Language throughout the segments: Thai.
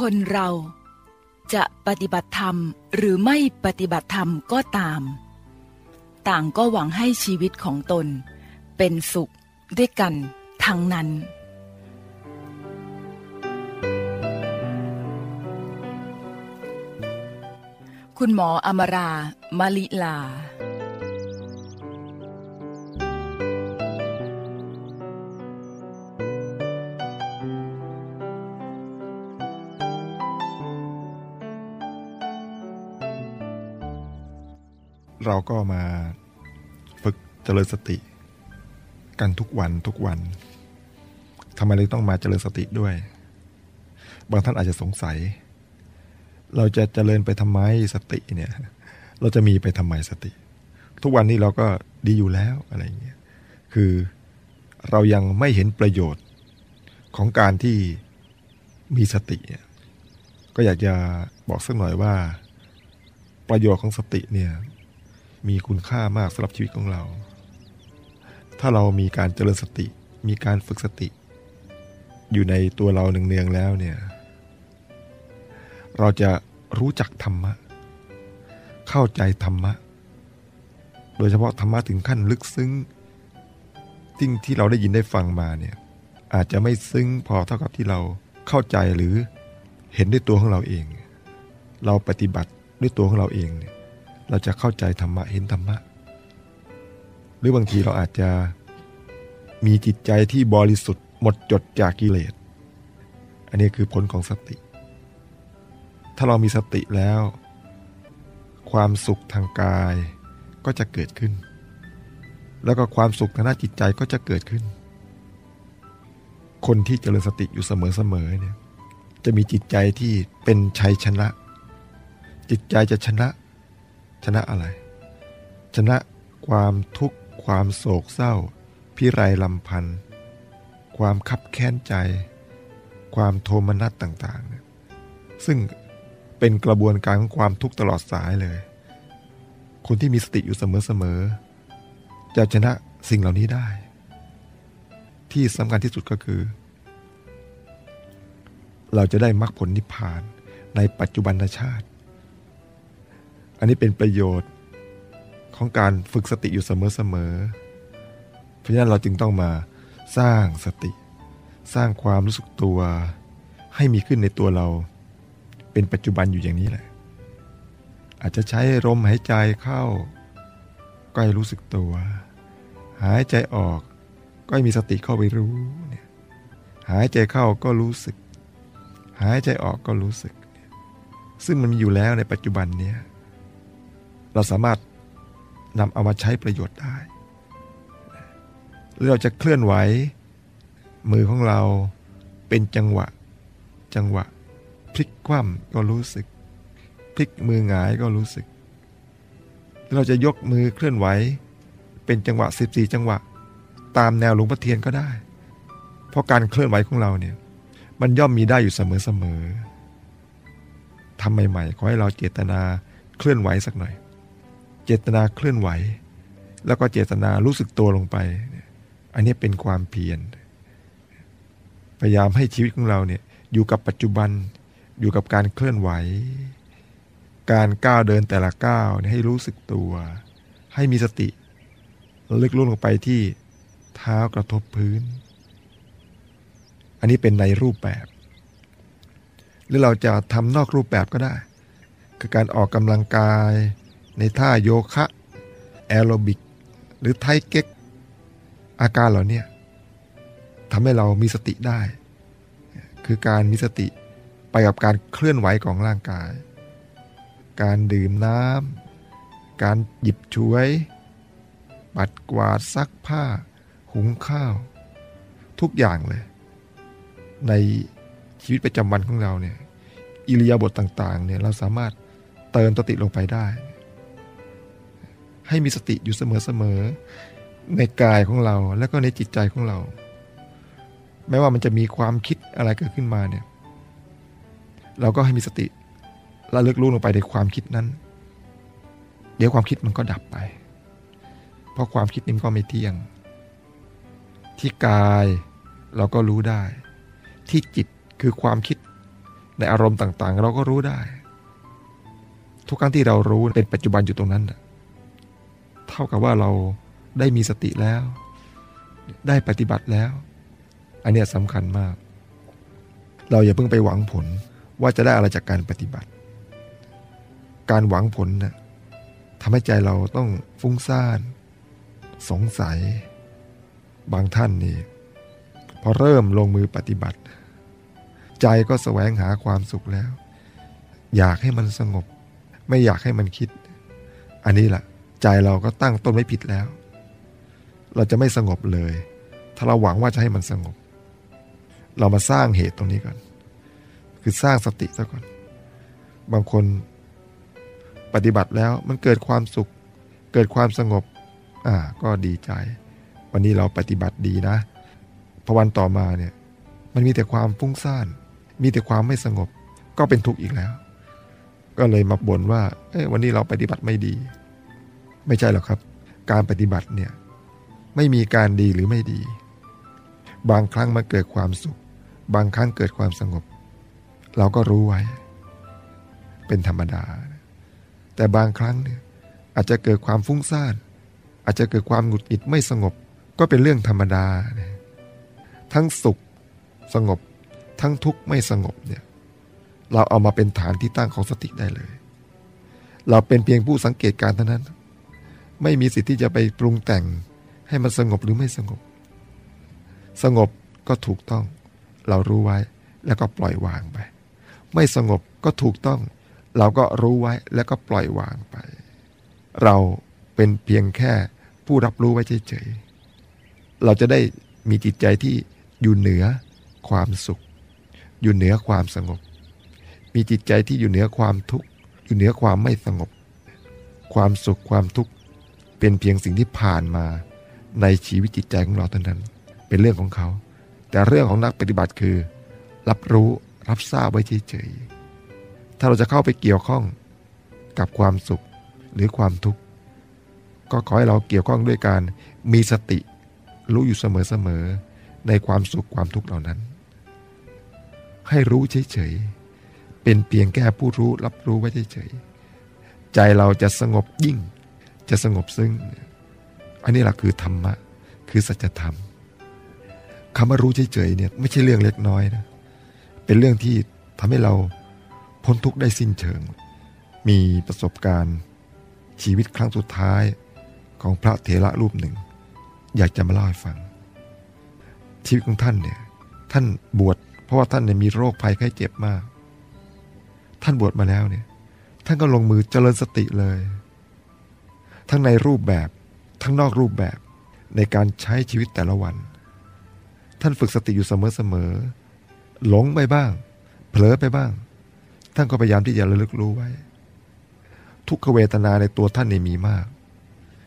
คนเราจะปฏิบัติธรรมหรือไม่ปฏิบัติธรรมก็ตาม ต่างก็หวังให้ชีวิตของตน เป็นสุขด้วยกันทั้งนั้น คุณหมออมรามาลิลา เราก็มาฝึกเจริญสติ กันทุกวันทุกวันทำไมเราต้องมาเจริญสติด้วย บางท่านอาจจะสงสัย เราจะเจริญไปทำไมสติเนี่ย เราจะมีไปทำไมสติ ทุกวันนี้เราก็ดีอยู่แล้วอะไรอย่างเงี้ยคือเรายังไม่เห็นประโยชน์ของการที่มีสติเนี่ยก็อยากจะบอกสักหน่อยว่า ประโยชน์ของสติเนี่ย มีคุณค่ามากสำหรับชีวิตของเรา ถ้าเรามีการเจริญสติ มีการฝึกสติ อยู่ในตัวเราเนืองๆแล้วเนี่ย เราจะรู้จักธรรมะ เข้าใจธรรมะ โดยเฉพาะธรรมะถึงขั้นลึกซึ้งสิ่งที่เราได้ยินได้ฟังมาเนี่ย อาจจะไม่ซึ้งพอเท่ากับที่เราเข้าใจหรือเห็นด้วยตัวของเราเอง เราปฏิบัติด้วยตัวของเราเองเนี่ย เราจะเข้าใจธรรมะเห็นธรรมะ หรือบางทีเราอาจจะมีจิตใจที่บริสุทธิ์หมดจดจากกิเลส อันนี้คือผลของสติ ถ้าเรามีสติแล้ว ความสุขทางกายก็จะเกิดขึ้น แล้วก็ความสุขทางด้านจิตใจก็จะเกิดขึ้น คนที่เจริญสติอยู่เสมอๆเนี่ยจะมีจิตใจที่เป็นชัยชนะ จิตใจจะชนะ ชนะอะไร ชนะความทุกข์ความโศกเศร้า พิไรลำพันธ์ความคับแค้นใจ ความโทมนัสต่างๆ ซึ่งเป็นกระบวนการของความทุกข์ตลอดสายเลย คนที่มีสติอยู่เสมอๆ จะชนะสิ่งเหล่านี้ได้ ที่สำคัญที่สุดก็คือ เราจะได้มรรคผลนิพพานในปัจจุบันชาติ อันนี้เป็นประโยชน์ของการฝึกสติอยู่เสมอๆเพราะฉะนั้นเราจึงต้องมาสร้างสติ สร้างความรู้สึกตัว ให้มีขึ้นในตัวเรา เป็นปัจจุบันอยู่อย่างนี้แหละ อาจจะใช้ลมหายใจเข้า ก็ให้รู้สึกตัว หายใจออกก็ให้มีสติเข้าไปรู้เนี่ยหายใจเข้าก็รู้สึก หายใจออกก็รู้สึก ซึ่งมันมีอยู่แล้วในปัจจุบันเนี้ย เราสามารถนำเอามาใช้ประโยชน์ได้หรือเราจะเคลื่อนไหว มือของเราเป็นจังหวะ จังหวะ พลิกคว่ำก็รู้สึก พลิกมือหงายก็รู้สึก เราจะยกมือเคลื่อนไหว เป็นจังหวะ 14 จังหวะ ตามแนวหลวงพ่อเทียนก็ได้ เพราะการเคลื่อนไหวของเราเนี่ยมันย่อมมีได้อยู่เสมอๆทำใหม่ๆขอให้เราเจตนาเคลื่อนไหวสักหน่อย เจตนาเคลื่อนไหว แล้วก็เจตนารู้สึกตัวลงไป อันนี้เป็นความเพียรพยายามให้ชีวิตของเราเนี่ยอยู่กับปัจจุบันอยู่กับการเคลื่อนไหว การก้าวเดินแต่ละก้าวให้รู้สึกตัว ให้มีสติลึกลงลงไปที่เท้ากระทบพื้น อันนี้เป็นในรูปแบบ หรือเราจะทำนอกรูปแบบก็ได้ คือการออกกำลังกาย ในท่าโยคะ แอโรบิก หรือไทเก๊ก อาการเหล่านี้ทำให้เรามีสติได้ คือการมีสติไปกับการเคลื่อนไหวของร่างกาย การดื่มน้ำ การหยิบช่วย ปัดกวาดซักผ้า หุงข้าว ทุกอย่างเลย ในชีวิตประจำวันของเราเนี่ยอิริยาบถต่างๆเนี่ยเราสามารถเติมสติลงไปได้ ให้มีสติอยู่เสมอๆในกายของเราแล้วก็ในจิตใจของเรา แม้ว่ามันจะมีความคิดอะไรเกิดขึ้นมาเนี่ย เราก็ให้มีสติระลึกรู้ลงไปในความคิดนั้น เดี๋ยวความคิดมันก็ดับไป เพราะความคิดนี้ก็ไม่เที่ยง ที่กายเราก็รู้ได้ ที่จิตคือความคิดในอารมณ์ต่างๆ เราก็รู้ได้ ทุกครั้งที่เรารู้เป็นปัจจุบันอยู่ตรงนั้น เท่ากับว่าเราได้มีสติแล้ว ได้ปฏิบัติแล้ว อันนี้สำคัญมาก เราอย่าเพิ่งไปหวังผลว่าจะได้อะไรจากการปฏิบัติ การหวังผลนะ่ะทำให้ใจเราต้องฟุ้งซ่าน สงสัย บางท่านนี่พอเริ่มลงมือปฏิบัติ ใจก็แสวงหาความสุขแล้ว อยากให้มันสงบ ไม่อยากให้มันคิด อันนี้แหละ ใจเราก็ตั้งต้นไม่ผิดแล้ว เราจะไม่สงบเลย ถ้าเราหวังว่าจะให้มันสงบ เรามาสร้างเหตุตรงนี้ก่อน คือสร้างสติซะก่อน บางคนปฏิบัติแล้วมันเกิดความสุข เกิดความสงบ อ่า ก็ดีใจ วันนี้เราปฏิบัติดีนะพอวันต่อมาเนี่ยมันมีแต่ความฟุ้งซ่าน มีแต่ความไม่สงบ ก็เป็นทุกข์อีกแล้ว ก็เลยมาบ่นว่า เอ้วันนี้เราปฏิบัติไม่ดี ไม่ใช่หรอกครับ การปฏิบัติเนี่ยไม่มีการดีหรือไม่ดี บางครั้งมันเกิดความสุข บางครั้งเกิดความสงบ เราก็รู้ไว้ เป็นธรรมดา แต่บางครั้งเนี่ยอาจจะเกิดความฟุ้งซ่านอาจจะเกิดความหงุดหงิดไม่สงบ ก็เป็นเรื่องธรรมดา ทั้งสุขสงบ ทั้งทุกข์ไม่สงบเนี่ยเราเอามาเป็นฐานที่ตั้งของสติได้เลย เราเป็นเพียงผู้สังเกตการเท่านั้น ไม่มีสิทธิ์ที่จะไปปรุงแต่ง ให้มันสงบหรือไม่สงบ สงบก็ถูกต้อง เรารู้ไว้แล้วก็ปล่อยวางไป ไม่สงบก็ถูกต้อง เราก็รู้ไว้แล้วก็ปล่อยวางไป เราเป็นเพียงแค่ผู้รับรู้ไว้เฉยๆเราจะได้มีจิตใจที่อยู่เหนือความสุข อยู่เหนือความสงบ มีจิตใจที่อยู่เหนือความทุกข์อยู่เหนือความไม่สงบ ความสุขความทุกข์ เป็นเพียงสิ่งที่ผ่านมาในชีวิตจิตใจของเราเท่านั้น เป็นเรื่องของเขา แต่เรื่องของนักปฏิบัติคือ รับรู้รับทราบไว้เฉยๆถ้าเราจะเข้าไปเกี่ยวข้องกับความสุขหรือความทุกข์ก็ขอให้เราเกี่ยวข้องด้วยการมีสติรู้อยู่เสมอๆในความสุขความทุกข์เหล่านั้น ให้รู้เฉยๆเป็นเพียงแค่ผู้รู้รับรู้ไว้เฉยๆใจเราจะสงบยิ่ง จะสงบซึ้งอันนี้แหละคือธรรมะ คือสัจธรรมคำว่ารู้เฉยๆเนี่ยไม่ใช่เรื่องเล็กน้อยนะ เป็นเรื่องที่ทำให้เราพ้นทุกข์ได้สิ้นเชิง มีประสบการณ์ชีวิตครั้งสุดท้ายของพระเถระรูปหนึ่ง อยากจะมาเล่าให้ฟัง ชีวิตของท่านเนี่ยท่านบวชเพราะว่าท่านเนี่ยมีโรคภัยไข้เจ็บมาก ท่านบวชมาแล้วเนี่ย ท่านก็ลงมือเจริญสติเลย ทั้งในรูปแบบทั้งนอกรูปแบบในการใช้ชีวิตแต่ละวัน ท่านฝึกสติอยู่เสมอๆหลงไปบ้าง เผลอไปบ้าง ท่านก็พยายามที่จะระลึกรู้ไว้ ทุกขเวทนาในตัวท่านนี่มีมาก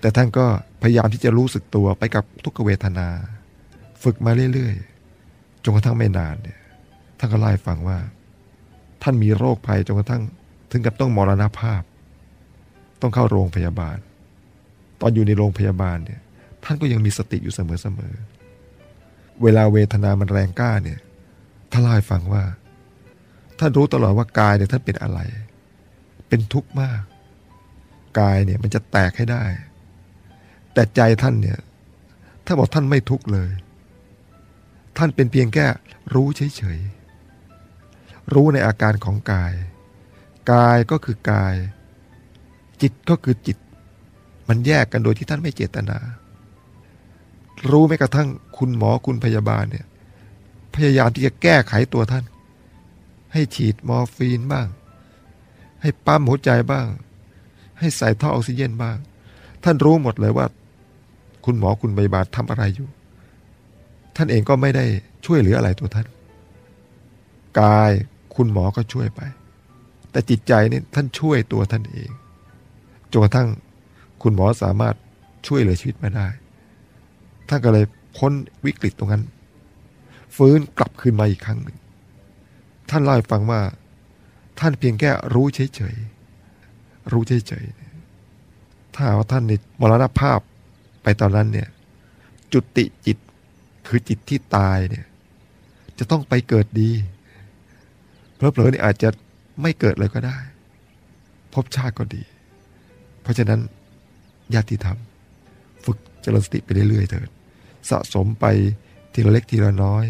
แต่ท่านก็พยายามที่จะรู้สึกตัวไปกับทุกขเวทนา ฝึกมาเรื่อยๆจนกระทั่งไม่นานเนี่ยท่านก็เล่าฟังว่า ท่านมีโรคภัยจนกระทั่งถึงกับต้องมรณภาพ ต้องเข้าโรงพยาบาล ตอนอยู่ในโรงพยาบาลเนี่ย ท่านก็ยังมีสติอยู่เสมอๆเวลาเวทนามันแรงกล้าเนี่ยท่านเล่าให้ฟังว่า ท่านรู้ตลอดว่ากายเนี่ยท่านเป็นอะไร เป็นทุกข์มาก กายเนี่ยมันจะแตกให้ได้ แต่ใจท่านเนี่ยถ้าบอกท่านไม่ทุกข์เลย ท่านเป็นเพียงแค่รู้เฉยๆ รู้ในอาการของกาย กายก็คือกาย จิตก็คือจิต มันแยกกันโดยที่ท่านไม่เจตนา รู้ไม่กระทั่งคุณหมอคุณพยาบาลเนี่ย พยายามที่จะแก้ไขตัวท่าน ให้ฉีดมอร์ฟีนบ้าง ให้ปั๊มหัวใจบ้าง ให้ใส่ท่อออกซิเจนบ้าง ท่านรู้หมดเลยว่า คุณหมอคุณพยาบาลทำอะไรอยู่ ท่านเองก็ไม่ได้ช่วยเหลืออะไรตัวท่าน กายคุณหมอก็ช่วยไป แต่จิตใจนี่ท่านช่วยตัวท่านเองจนกระทั่ง คุณหมอสามารถช่วยเหลือชีวิตมาได้ท่านก็เลยพ้นวิกฤตตรงนั้น ฟื้นกลับคืนมาอีกครั้งหนึ่ง ท่านเล่าให้ฟังว่า ท่านเพียงแค่รู้เฉยๆ รู้เฉยๆ ถ้าว่าท่านนี่มรณภาพไปตอนนั้นเนี่ย จุติจิตคือจิตที่ตายเนี่ย จะต้องไปเกิดดี เพผลอๆนี่อาจจะไม่เกิดเลยก็ได้ พบชาติก็ดี เพราะฉะนั้น ญาติธรรม ฝึกเจริญสติไปเรื่อยๆเถิดสะสมไปทีละเล็กทีละน้อย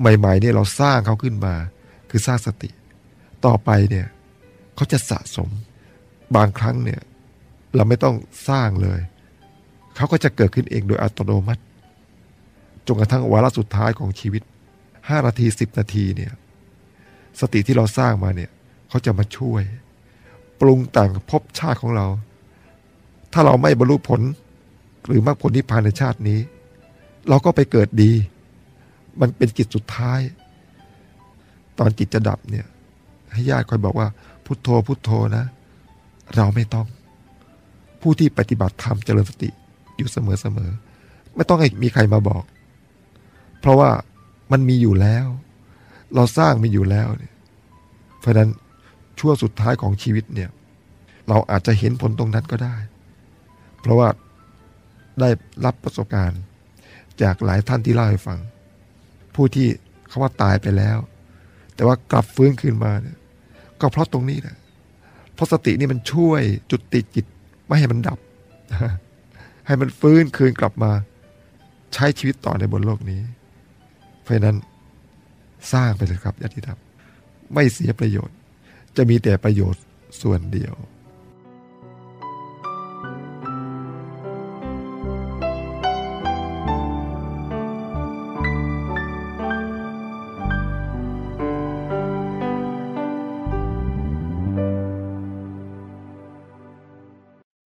ใหม่ๆเนี่ยเราสร้างเขาขึ้นมา คือสร้างสติ ต่อไปเนี่ยเขาจะสะสมบางครั้งเนี่ยเราไม่ต้องสร้างเลย เขาก็จะเกิดขึ้นเองโดยอัตโนมัติจนกระทั่งวาระสุดท้ายของชีวิตห้านาทีสิบนาทีเนี่ยสติที่เราสร้างมาเนี่ยเขาจะมาช่วย ปรุงแต่งภพชาติของเรา ถ้าเราไม่บรรลุผล หรือมรรคผลนิพพานในชาตินี้ เราก็ไปเกิดดี มันเป็นจิตสุดท้าย ตอนจิตจะดับเนี่ย ให้ญาติคอยบอกว่า พุทโธพุทโธนะ เราไม่ต้อง ผู้ที่ปฏิบัติธรรมเจริญสติอยู่เสมอเสมอไม่ต้องให้มีใครมาบอก เพราะว่ามันมีอยู่แล้ว เราสร้างมีอยู่แล้วเนี่ยเพราะนั้นช่วงสุดท้ายของชีวิตเนี่ย เราอาจจะเห็นผลตรงนั้นก็ได้ เพราะว่าได้รับประสบการณ์ จากหลายท่านที่เล่าให้ฟัง ผู้ที่เขาว่าตายไปแล้ว แต่ว่ากลับฟื้นคืนมาเนี่ยก็เพราะตรงนี้แหละเพราะสตินี่มันช่วยจุดติดจิตไม่ให้มันดับ ให้มันฟื้นคืนกลับมา ใช้ชีวิตต่อในบนโลกนี้ เพราะนั้นสร้างไปเลยครับญาติธรรมไม่เสียประโยชน์ จะมีแต่ประโยชน์ส่วนเดียว